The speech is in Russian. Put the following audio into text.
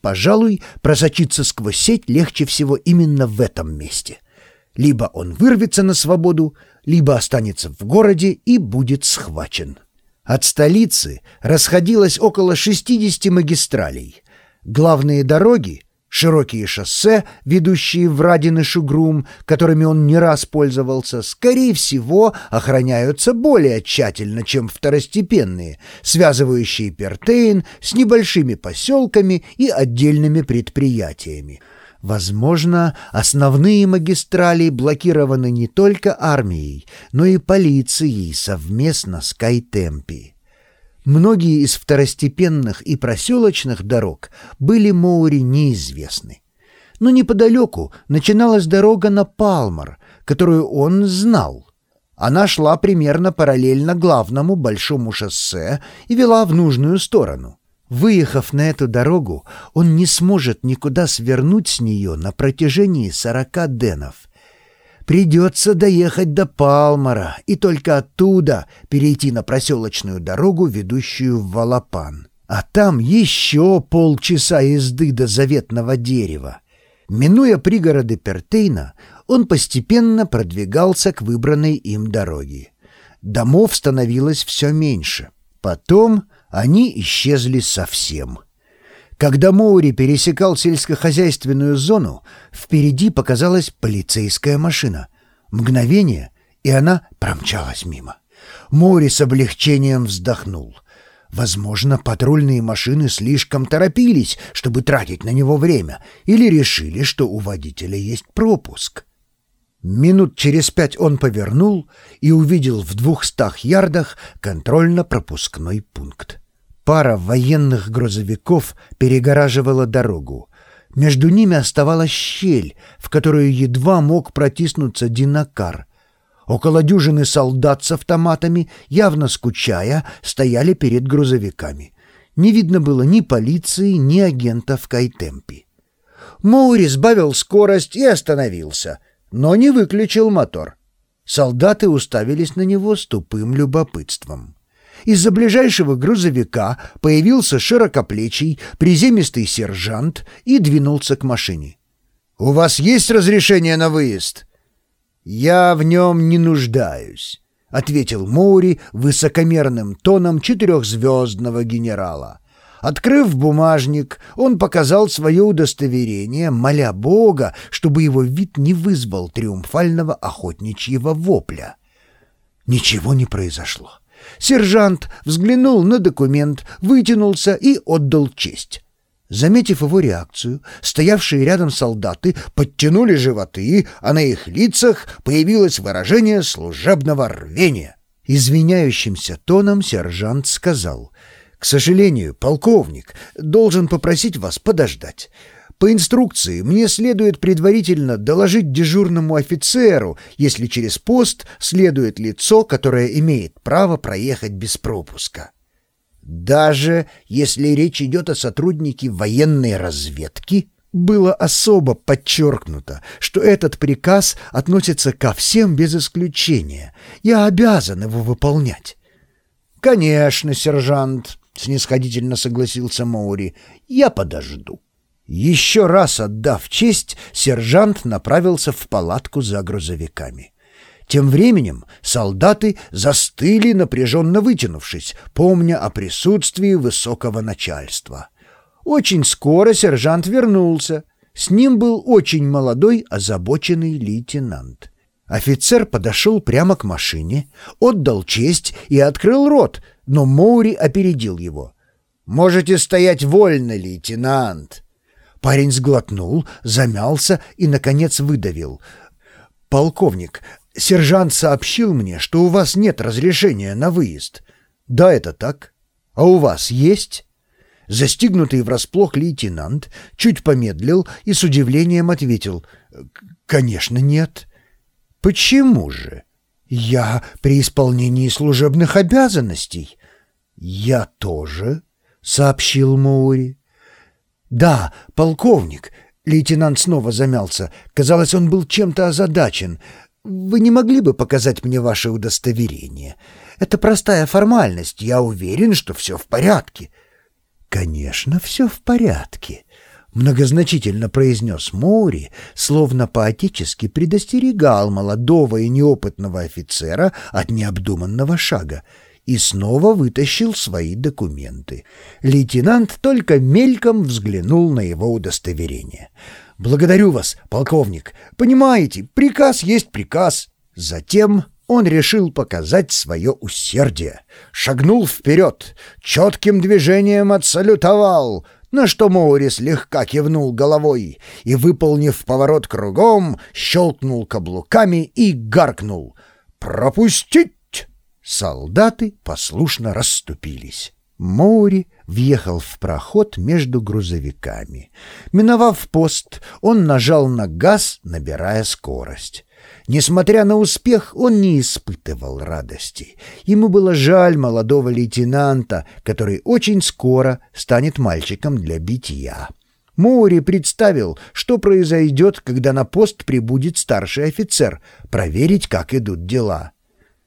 Пожалуй, просочиться сквозь сеть легче всего именно в этом месте. Либо он вырвется на свободу, либо останется в городе и будет схвачен. От столицы расходилось около 60 магистралей. Главные дороги Широкие шоссе, ведущие в Радин Шугрум, которыми он не раз пользовался, скорее всего, охраняются более тщательно, чем второстепенные, связывающие Пертейн с небольшими поселками и отдельными предприятиями. Возможно, основные магистрали блокированы не только армией, но и полицией совместно с Кайтемпи. Многие из второстепенных и проселочных дорог были Моури неизвестны. Но неподалеку начиналась дорога на Палмар, которую он знал. Она шла примерно параллельно главному большому шоссе и вела в нужную сторону. Выехав на эту дорогу, он не сможет никуда свернуть с нее на протяжении сорока денов. Придется доехать до Палмара и только оттуда перейти на проселочную дорогу, ведущую в Валапан. А там еще полчаса езды до заветного дерева. Минуя пригороды Пертейна, он постепенно продвигался к выбранной им дороге. Домов становилось все меньше. Потом они исчезли совсем — когда Моури пересекал сельскохозяйственную зону, впереди показалась полицейская машина. Мгновение, и она промчалась мимо. Моури с облегчением вздохнул. Возможно, патрульные машины слишком торопились, чтобы тратить на него время, или решили, что у водителя есть пропуск. Минут через пять он повернул и увидел в двухстах ярдах контрольно-пропускной пункт. Пара военных грузовиков перегораживала дорогу. Между ними оставалась щель, в которую едва мог протиснуться Динакар. Около дюжины солдат с автоматами, явно скучая, стояли перед грузовиками. Не видно было ни полиции, ни агентов Кайтемпи. Моури сбавил скорость и остановился, но не выключил мотор. Солдаты уставились на него с тупым любопытством. Из-за ближайшего грузовика появился широкоплечий, приземистый сержант и двинулся к машине. «У вас есть разрешение на выезд?» «Я в нем не нуждаюсь», — ответил Моури высокомерным тоном четырехзвездного генерала. Открыв бумажник, он показал свое удостоверение, моля Бога, чтобы его вид не вызвал триумфального охотничьего вопля. Ничего не произошло. Сержант взглянул на документ, вытянулся и отдал честь. Заметив его реакцию, стоявшие рядом солдаты подтянули животы, а на их лицах появилось выражение служебного рвения. Извиняющимся тоном сержант сказал, «К сожалению, полковник, должен попросить вас подождать. По инструкции мне следует предварительно доложить дежурному офицеру, если через пост следует лицо, которое имеет право проехать без пропуска. Даже если речь идет о сотруднике военной разведки, было особо подчеркнуто, что этот приказ относится ко всем без исключения. Я обязан его выполнять. «Конечно, сержант», — снисходительно согласился Моури, — «я подожду». Еще раз отдав честь, сержант направился в палатку за грузовиками. Тем временем солдаты застыли, напряженно вытянувшись, помня о присутствии высокого начальства. Очень скоро сержант вернулся. С ним был очень молодой, озабоченный лейтенант. Офицер подошел прямо к машине, отдал честь и открыл рот, но Моури опередил его. «Можете стоять вольно, лейтенант!» Парень сглотнул, замялся и, наконец, выдавил. «Полковник, сержант сообщил мне, что у вас нет разрешения на выезд». «Да, это так. А у вас есть?» Застигнутый врасплох лейтенант чуть помедлил и с удивлением ответил. «Конечно, нет». «Почему же?» «Я при исполнении служебных обязанностей». «Я тоже», — сообщил Моури. «Да, полковник!» Лейтенант снова замялся. Казалось, он был чем-то озадачен. «Вы не могли бы показать мне ваше удостоверение? Это простая формальность. Я уверен, что все в порядке». «Конечно, все в порядке», Многозначительно произнес Моури, словно поотечески предостерегал молодого и неопытного офицера от необдуманного шага, и снова вытащил свои документы. Лейтенант только мельком взглянул на его удостоверение. «Благодарю вас, полковник. Понимаете, приказ есть приказ». Затем он решил показать свое усердие. Шагнул вперед, четким движением отсалютовал, на что Моури слегка кивнул головой и, выполнив поворот кругом, щелкнул каблуками и гаркнул «Пропустить!». Солдаты послушно расступились. Моури въехал в проход между грузовиками. Миновав пост, он нажал на газ, набирая скорость. Несмотря на успех, он не испытывал радости. Ему было жаль молодого лейтенанта, который очень скоро станет мальчиком для битья. Моури представил, что произойдет, когда на пост прибудет старший офицер, проверить, как идут дела.